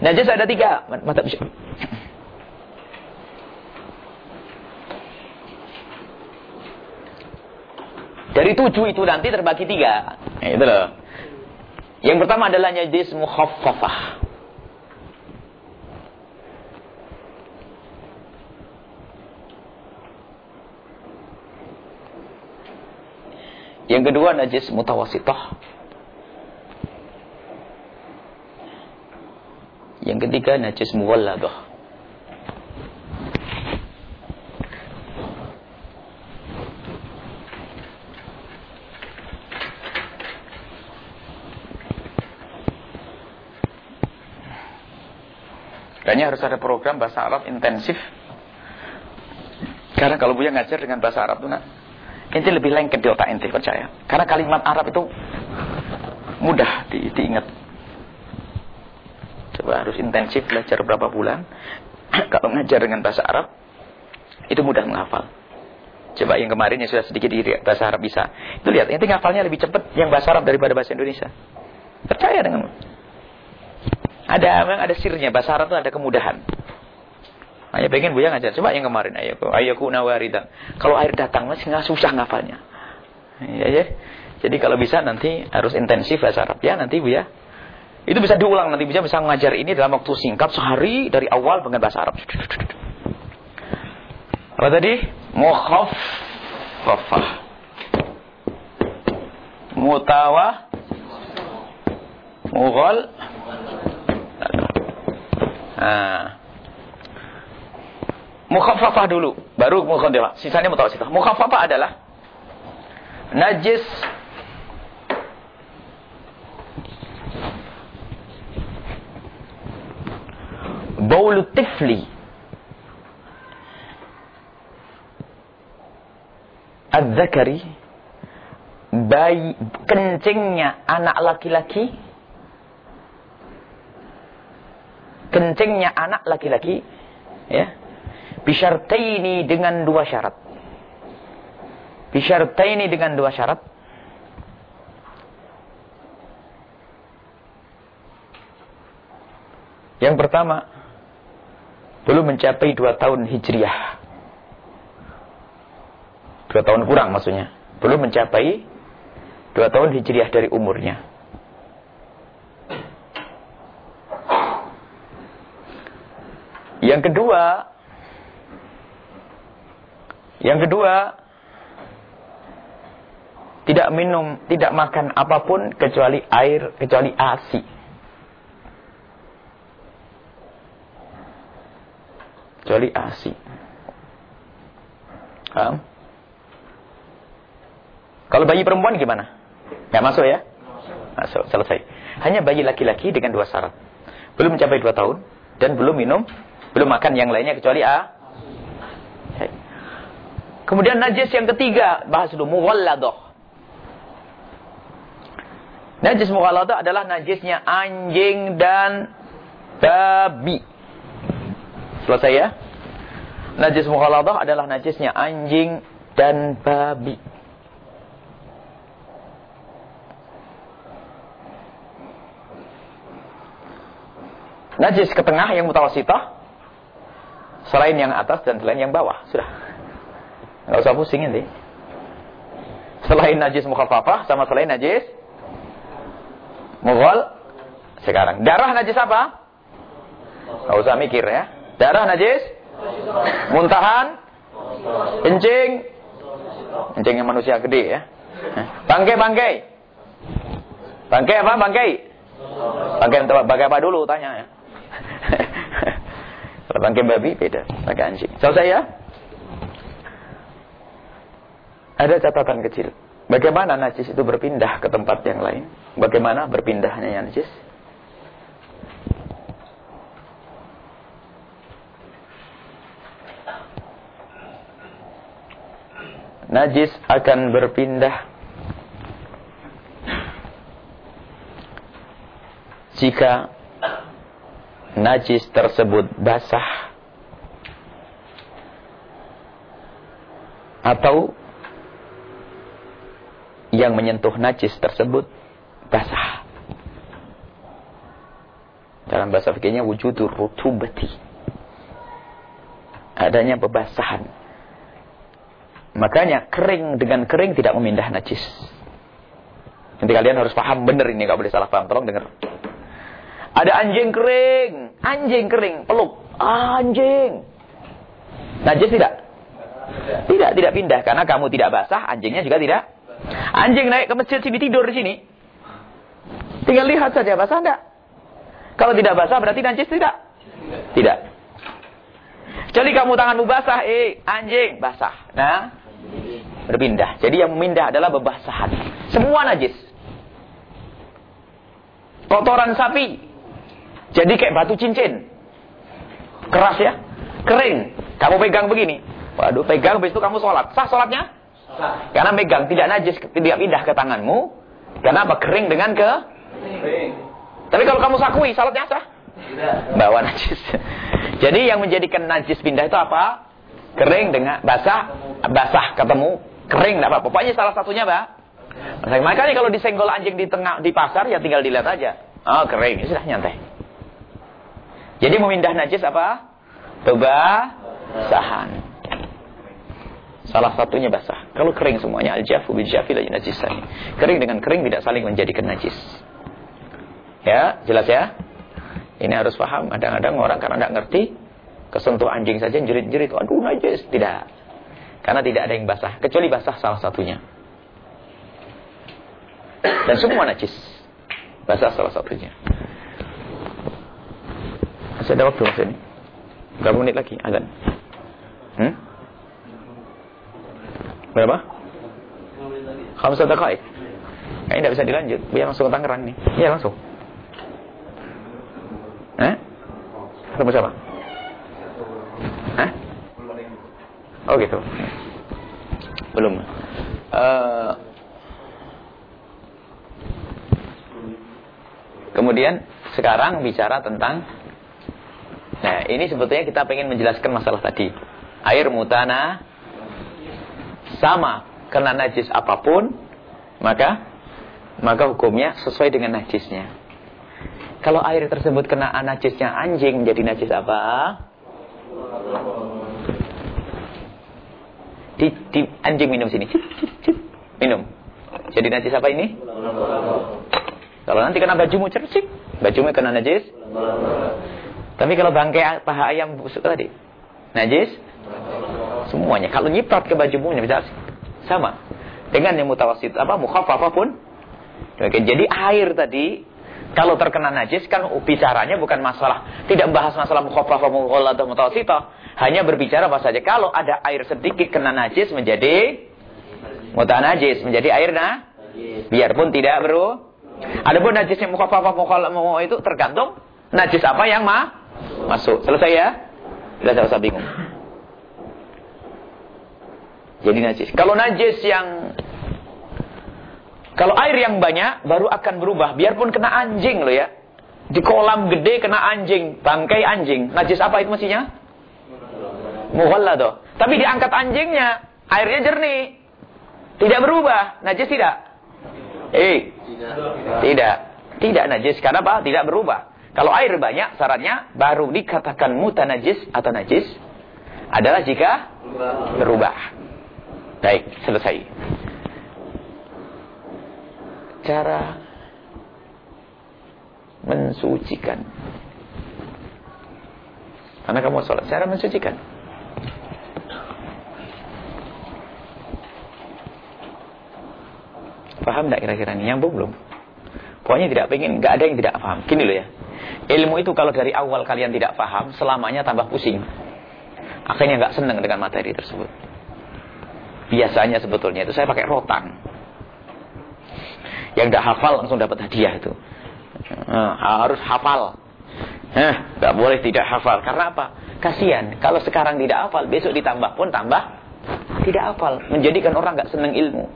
Najis ada tiga. Mata Dari tujuh itu nanti terbagi tiga. Nah, itu loh. Yang pertama adalah najis mukhaffafah. Yang kedua najis mutawasitah. Yang ketiga najis muwalladah. Harus ada program bahasa Arab intensif. Karena kalau Buya ngajar dengan bahasa Arab tuh nak, lebih lengket di otak ente, percaya. Karena kalimat Arab itu mudah di, diingat. Coba harus intensif belajar berapa bulan. [CLEARS THROAT] Kalau ngajar dengan bahasa Arab, itu mudah menghafal. Coba yang kemarin yang sudah sedikit di bahasa Arab bisa. Itu lihat, ente ngafalnya lebih cepat yang bahasa Arab daripada bahasa Indonesia. Percaya dengan ada memang ada sirnya bahasa Arab itu ada kemudahan. Hanya pengen Buya ngajar. Coba yang kemarin ayahku. Ayahku nawaridan. Kalau air datang masih nggak susah ngafalnya. Ya, ya. Jadi kalau bisa nanti harus intensif bahasa Arab ya nanti Buya. Itu bisa diulang nanti bisa bisa mengajar ini dalam waktu singkat sehari dari awal dengan bahasa Arab. Apa tadi? Mukhaffafah. Mutawa. Mughal. Nah. Mukhaffafah dulu, baru mukhaffafah. Sisanya mutawasithah. Mukhaffafah adalah najis baulu tifli az-zakari bayi kencingnya anak laki-laki kencingnya anak laki-laki ya Bisyartaini dengan dua syarat. Bisyartaini dengan dua syarat. Yang pertama, belum mencapai dua tahun hijriah. Dua tahun kurang maksudnya. Belum mencapai dua tahun hijriah dari umurnya. Yang kedua, yang kedua, tidak minum, tidak makan apa pun kecuali air, kecuali ASI. Kecuali ASI. Paham? Kalau bayi perempuan gimana? Gak masuk ya? Masuk, selesai. Hanya bayi laki-laki dengan dua syarat. Belum mencapai dua tahun dan belum minum, belum makan yang lainnya kecuali A. Kemudian najis yang ketiga, bahas dulu mughalladah. Najis mughalladah adalah najisnya anjing dan babi. Selesai ya? Najis mughalladah adalah najisnya anjing dan babi. Najis ke tengah yang mutawasitah. Selain yang atas dan selain yang bawah. Sudah. Enggak usah pusing nanti. Selain najis mukhaffafah sama selain najis mughal sekarang. Darah najis apa? Enggak usah mikir ya. Darah najis muntahan kencing kencingnya manusia gede ya. Bangkai bangkai. Bangkai apa? Bangkai. Bangkai bangkai apa dulu tanya ya. Kalau bangkai babi beda, bangkai anjing. Selesai ya? Ada catatan kecil. Bagaimana najis itu berpindah ke tempat yang lain? Bagaimana berpindahnya najis? Najis akan berpindah jika najis tersebut basah atau yang menyentuh najis tersebut basah. Dalam bahasa fikihnya wujudur rutubati. Adanya bebasahan. Makanya kering dengan kering tidak memindah najis. Nanti kalian harus paham benar ini, gak boleh salah paham. Tolong dengar. Ada anjing kering, anjing kering, peluk, anjing. Najis tidak? Tidak, tidak pindah karena kamu tidak basah, anjingnya juga tidak. Anjing naik ke masjid sini tidur di sini. Tinggal lihat saja basah enggak? Kalau tidak basah berarti najis tidak? Tidak. Kecuali kamu tanganmu basah, eh anjing basah. Nah, berpindah. Jadi yang memindah adalah bebasahan. Semua najis. Kotoran sapi. Jadi kayak batu cincin. Keras ya. Kering. Kamu pegang begini. Waduh, pegang habis itu kamu sholat. Sah sholatnya? Sah. Karena megang tidak najis, tidak pindah ke tanganmu. Karena apa? Kering dengan ke? Kering. Tapi kalau kamu sakui, sholatnya sah? Tidak. Bawa najis. Jadi yang menjadikan najis pindah itu apa? Kering dengan basah, basah ketemu, kering tidak apa. Pokoknya salah satunya, Pak. Makanya kalau disenggol anjing di tengah di pasar ya tinggal dilihat aja. Oh, kering, sudah nyantai. Jadi memindah najis apa? Bebasahan. Salah satunya basah. Kalau kering semuanya al-jafu bil jafi la najisani. Kering dengan kering tidak saling menjadikan najis. Ya, jelas ya? Ini harus paham. Kadang-kadang orang karena tidak ngerti, kesentuh anjing saja jerit-jerit, aduh najis. Tidak. Karena tidak ada yang basah. Kecuali basah salah satunya. Dan semua najis. Basah salah satunya. Masih ada waktu mas ini. Berapa menit lagi azan? Hmm? Berapa? Khamsa daqaik. Kayaknya tidak bisa dilanjut. Biar langsung ke Tangerang nih. Iya langsung. Eh? Ketemu siapa? Hah? Oh gitu. Belum. Uh, kemudian sekarang bicara tentang Nah, ini sebetulnya kita pengen menjelaskan masalah tadi. Air mutana sama kena najis apa pun, maka maka hukumnya sesuai dengan najisnya. Kalau air tersebut kena najisnya anjing menjadi najis apa? Di, di anjing minum sini. Minum. Jadi najis apa ini? Kalau nanti kena bajumu cercik, bajumu kena najis. Tapi kalau bangkai paha ayam busuk tadi, najis semuanya. Kalau nyiprat ke bajumu bisa sama dengan yang mutawasit apa mukhafaf apa pun. Jadi air tadi kalau terkena najis kan bicaranya bukan masalah, tidak bahas masalah mukhaffafah atau mutawasithah, hanya berbicara apa saja kalau ada air sedikit kena najis menjadi mutanajis, menjadi air nah, biarpun tidak bro. Adapun najisnya mukhaffafah mukhaffafah itu tergantung najis apa yang ma masuk. Selesai ya? Tidak usah bingung. Jadi najis. Kalau najis yang kalau air yang banyak baru akan berubah. Biarpun kena anjing loh ya. Di kolam gede kena anjing. Bangkai anjing. Najis apa itu mestinya? Mughallado. Tapi diangkat anjingnya. Airnya jernih. Tidak berubah. Najis tidak? Eh. Tidak. Tidak najis. Karena apa? Tidak berubah. Kalau air banyak syaratnya baru dikatakan mutanajis atau najis adalah jika berubah. Baik, selesai cara mensucikan. Karena kamu sholat, cara mensucikan. Paham tidak kira-kira ini? Yang belum? Pokoknya tidak pengen, nggak ada yang tidak paham. Gini loh ya. Ilmu itu kalau dari awal kalian tidak paham, selamanya tambah pusing. Akhirnya nggak senang dengan materi tersebut. Biasanya sebetulnya itu saya pakai rotan. Yang tidak hafal langsung dapat hadiah itu. Nah, harus hafal. Eh, nggak boleh tidak hafal. Karena apa? Kasihan. Kalau sekarang tidak hafal, besok ditambah pun tambah tidak hafal. Menjadikan orang nggak senang ilmu.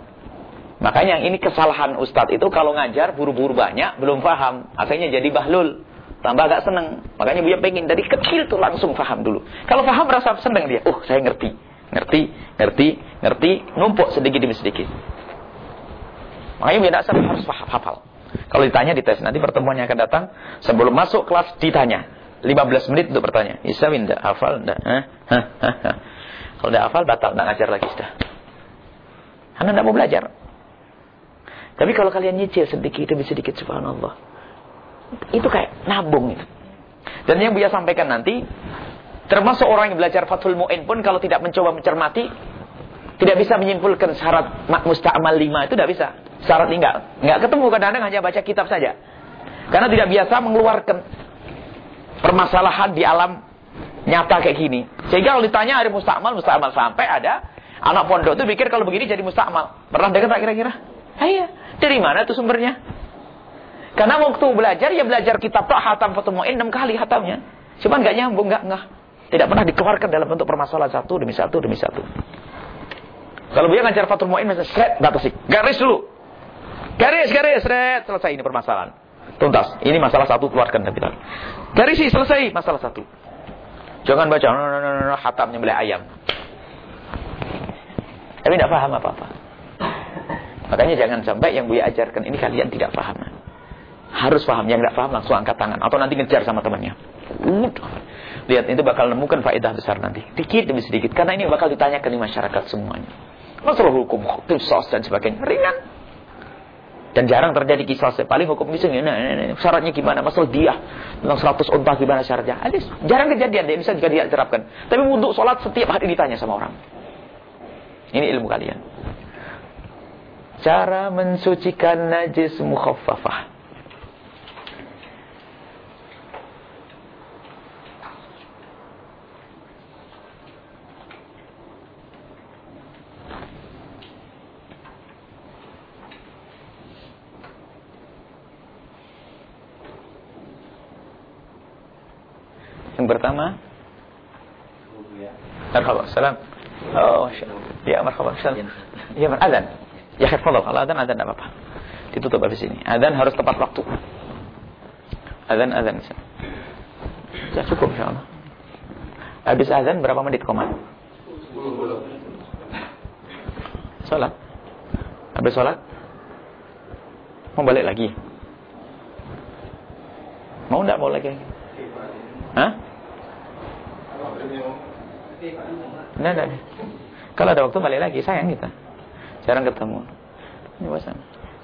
Makanya yang ini kesalahan Ustadz itu kalau ngajar buru-buru banyak, belum paham. Akhirnya jadi bahlul. Tambah gak seneng. Makanya dia pengen dari kecil tuh langsung paham dulu. Kalau paham rasa seneng dia. Oh saya ngerti. ngerti, ngerti, ngerti, numpuk sedikit demi sedikit. Makanya biar dasar harus paham, hafal. Kalau ditanya di tes nanti pertemuan yang akan datang sebelum masuk kelas ditanya 15 menit untuk bertanya. Bisa enggak? Hafal? Hah? Kalau enggak hafal batal enggak ngajar lagi sudah. Anda enggak mau belajar. Tapi kalau kalian nyicil sedikit demi sedikit subhanallah. Itu kayak nabung itu. Dan yang Buya sampaikan nanti termasuk orang yang belajar Fathul Mu'in pun kalau tidak mencoba mencermati tidak bisa menyimpulkan syarat musta'mal lima itu tidak bisa. Syarat tinggal. Enggak ketemu kadang-kadang hanya baca kitab saja. Karena tidak biasa mengeluarkan permasalahan di alam nyata kayak gini. Sehingga kalau ditanya hari musta'mal, musta'mal sampai ada anak pondok itu pikir kalau begini jadi musta'mal. Pernah dengar tak kira-kira? Ah, iya. Dari mana tuh sumbernya? Karena waktu belajar ya belajar kitab tak hatam Fathul Mu'in 6 kali hatamnya. Cuman enggak nyambung, enggak enggak. Tidak pernah dikeluarkan dalam bentuk permasalahan satu demi satu demi satu. Kalau dia ngajar Fathul Mu'in, seret, batasi. Garis dulu. Garis, garis, seret. Selesai ini permasalahan. Tuntas. Ini masalah satu, keluarkan kapital. Garis sih, selesai masalah satu. Jangan baca, no, no, no, no, hatam nyembelih ayam. Tapi tidak paham apa-apa. Makanya jangan sampai yang Buya ajarkan ini kalian tidak paham. Harus paham. Yang tidak paham langsung angkat tangan. Atau nanti ngejar sama temannya. Lihat, itu bakal nemukan faedah besar nanti. Dikit demi sedikit. Karena ini bakal ditanyakan di masyarakat semuanya. Masalah hukum, kisos dan sebagainya. Ringan. Dan jarang terjadi kisah Paling hukum kisah nah, nah, nah, syaratnya gimana? Masalah dia tentang 100 unta gimana syaratnya? Alis, jarang kejadian. Dia bisa juga dia terapkan. Tapi untuk sholat setiap hari ditanya sama orang. Ini ilmu kalian. Cara mensucikan najis mukhaffafah. Yang pertama Marhaba, salam. Oh, ya marhaba, salam. Ya, azan. Ya, khafallah. Kalau azan, azan tidak apa-apa. Ditutup habis ini. Azan harus tepat waktu. Azan, azan. Ya, cukup insyaAllah. Habis azan berapa menit koma? Salat. Habis salat? Mau balik lagi? Mau enggak mau lagi? Hah? Nah, nah. Kalau ada waktu balik lagi, sayang kita. Jarang ketemu. Ini bosan.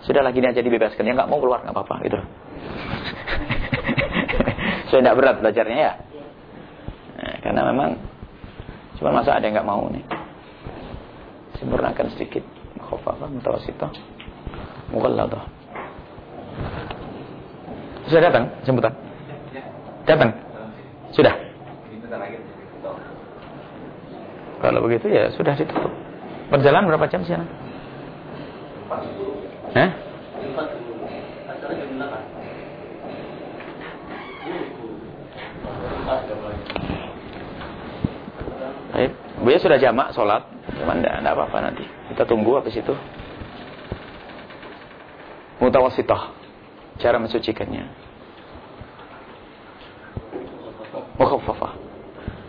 Sudah lagi aja dibebaskan. Yang nggak mau keluar nggak apa-apa gitu. [LAUGHS] Sudah tidak berat belajarnya ya. Nah, karena memang cuma masa ada yang nggak mau nih. Sempurnakan sedikit. Khofafah, mutawasitah, mughalladah. Sudah datang jemputan? Datang? Sudah? Kalau begitu ya sudah ditutup. Berjalan berapa jam sih? Hah? Baik, Buya sudah jamak sholat, cuma enggak apa-apa nanti. Kita tunggu habis itu. Mutawasitah, cara mensucikannya. Mukhaffafah.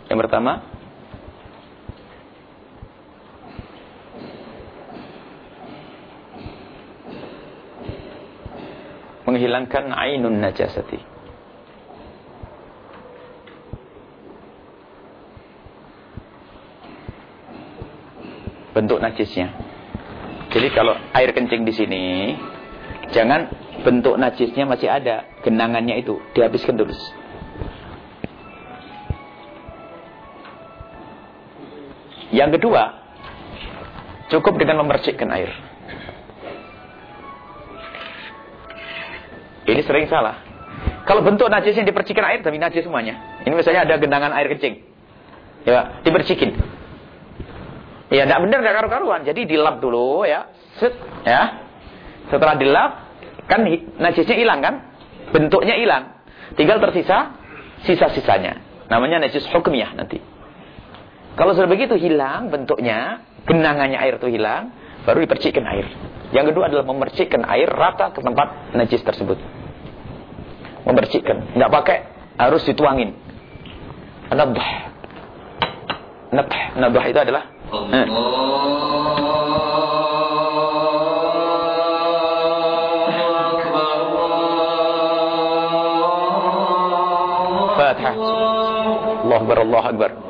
Yang pertama, menghilangkan ainun najasati. Bentuk najisnya. Jadi kalau air kencing di sini, jangan bentuk najisnya masih ada, genangannya itu dihabiskan dulu. Yang kedua, cukup dengan memercikkan air. Ini sering salah. Kalau bentuk najisnya dipercikin air, tapi najis semuanya. Ini misalnya ada genangan air kencing. Ya, dipercikin. Ya, tidak benar, tidak karu-karuan. Jadi dilap dulu, ya. Set, ya. Setelah dilap, kan najisnya hilang kan? Bentuknya hilang. Tinggal tersisa sisa-sisanya. Namanya najis hukmiyah nanti. Kalau sudah begitu hilang bentuknya, genangannya air itu hilang, baru dipercikkan air. Yang kedua adalah memercikkan air rata ke tempat najis tersebut membersihkan. Enggak pakai, harus dituangin. Nadah. Nadah. Nadah itu adalah Fatihah. Allah Akbar, Allah Akbar.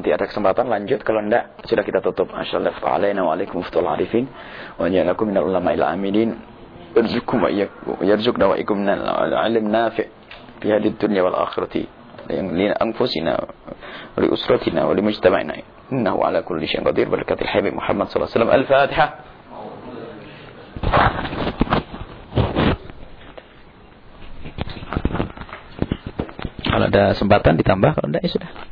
Ada kesempatan lanjut. Kalau enggak sudah kita tutup. Masyaallah ta'ala wa alaikum warahmatullahi arifin. Wa ja'alakum minal ulama ila aminin yarzuqkum wa iyyakum yarzuqna wa ikum minal ilm nafi' fi hadhihi dunya wal akhirati. Li anfusina wa li usratina wa li mujtama'ina. Innahu ala kulli syai'in qadir. Barakatil habib Muhammad sallallahu alaihi wasallam. Al-fatihah. Kalau ada kesempatan ditambah kalau enggak ya sudah